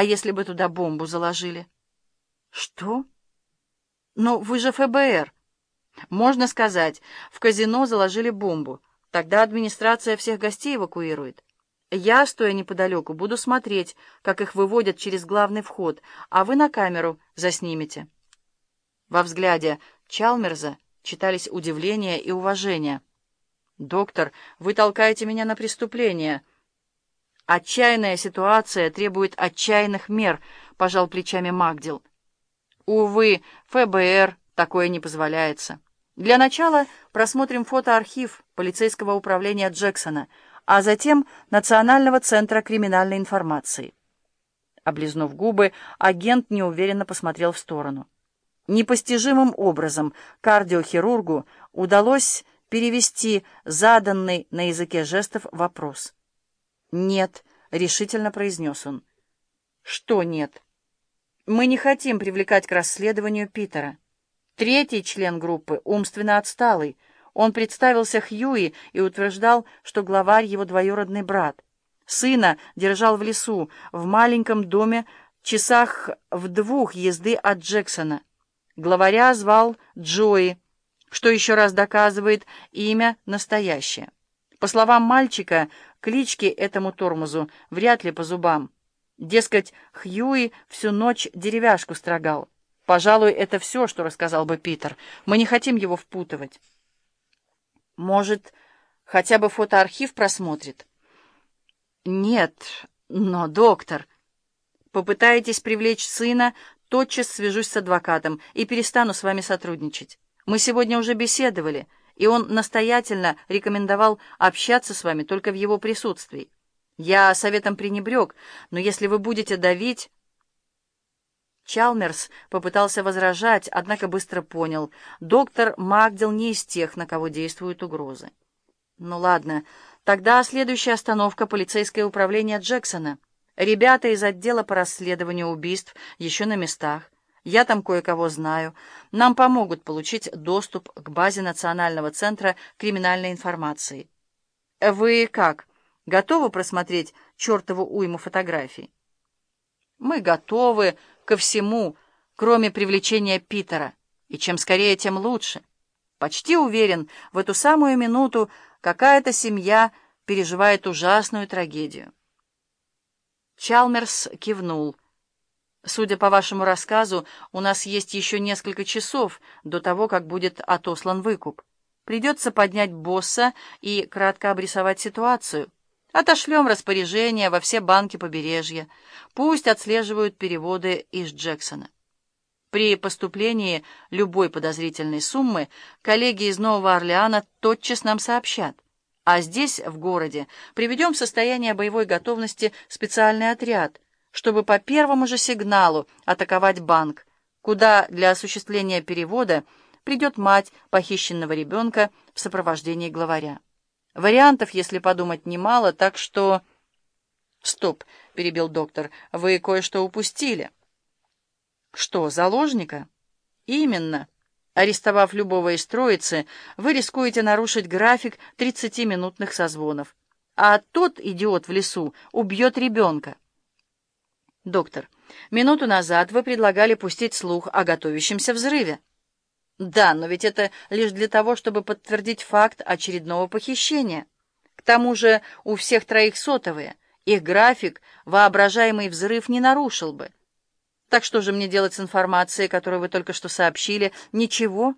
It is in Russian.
А если бы туда бомбу заложили? Что? Ну, вы же ФБР. Можно сказать, в казино заложили бомбу. Тогда администрация всех гостей эвакуирует. Я, стоя неподалеку, буду смотреть, как их выводят через главный вход, а вы на камеру заснимете. Во взгляде Чалмерза читались удивление и уважение. «Доктор, вы толкаете меня на преступление». «Отчаянная ситуация требует отчаянных мер», — пожал плечами Магдил. «Увы, ФБР такое не позволяется. Для начала просмотрим фотоархив полицейского управления Джексона, а затем Национального центра криминальной информации». Облизнув губы, агент неуверенно посмотрел в сторону. Непостижимым образом кардиохирургу удалось перевести заданный на языке жестов вопрос. «Нет», — решительно произнес он. «Что нет?» «Мы не хотим привлекать к расследованию Питера. Третий член группы умственно отсталый. Он представился Хьюи и утверждал, что главарь его двоюродный брат. Сына держал в лесу, в маленьком доме, часах в двух езды от Джексона. Главаря звал Джои, что еще раз доказывает имя настоящее. По словам мальчика, клички этому тормозу вряд ли по зубам. Дескать, Хьюи всю ночь деревяшку строгал. Пожалуй, это все, что рассказал бы Питер. Мы не хотим его впутывать. Может, хотя бы фотоархив просмотрит? Нет, но, доктор, попытаетесь привлечь сына, тотчас свяжусь с адвокатом и перестану с вами сотрудничать. Мы сегодня уже беседовали, и он настоятельно рекомендовал общаться с вами только в его присутствии. Я советом пренебрег, но если вы будете давить... Чалмерс попытался возражать, однако быстро понял. Доктор Магдел не из тех, на кого действуют угрозы. Ну ладно, тогда следующая остановка — полицейское управление Джексона. Ребята из отдела по расследованию убийств еще на местах. Я там кое-кого знаю. Нам помогут получить доступ к базе Национального центра криминальной информации. Вы как, готовы просмотреть чертову уйму фотографий? Мы готовы ко всему, кроме привлечения Питера. И чем скорее, тем лучше. Почти уверен, в эту самую минуту какая-то семья переживает ужасную трагедию. Чалмерс кивнул. Судя по вашему рассказу, у нас есть еще несколько часов до того, как будет отослан выкуп. Придется поднять босса и кратко обрисовать ситуацию. Отошлем распоряжение во все банки побережья. Пусть отслеживают переводы из Джексона. При поступлении любой подозрительной суммы коллеги из Нового Орлеана тотчас нам сообщат. А здесь, в городе, приведем в состояние боевой готовности специальный отряд — чтобы по первому же сигналу атаковать банк, куда для осуществления перевода придет мать похищенного ребенка в сопровождении главаря. Вариантов, если подумать, немало, так что... «Стоп», — перебил доктор, — «вы кое-что упустили». «Что, заложника?» «Именно. Арестовав любого из троицы, вы рискуете нарушить график 30-минутных созвонов. А тот идиот в лесу убьет ребенка». «Доктор, минуту назад вы предлагали пустить слух о готовящемся взрыве». «Да, но ведь это лишь для того, чтобы подтвердить факт очередного похищения. К тому же у всех троих сотовые. Их график воображаемый взрыв не нарушил бы. Так что же мне делать с информацией, которую вы только что сообщили? Ничего».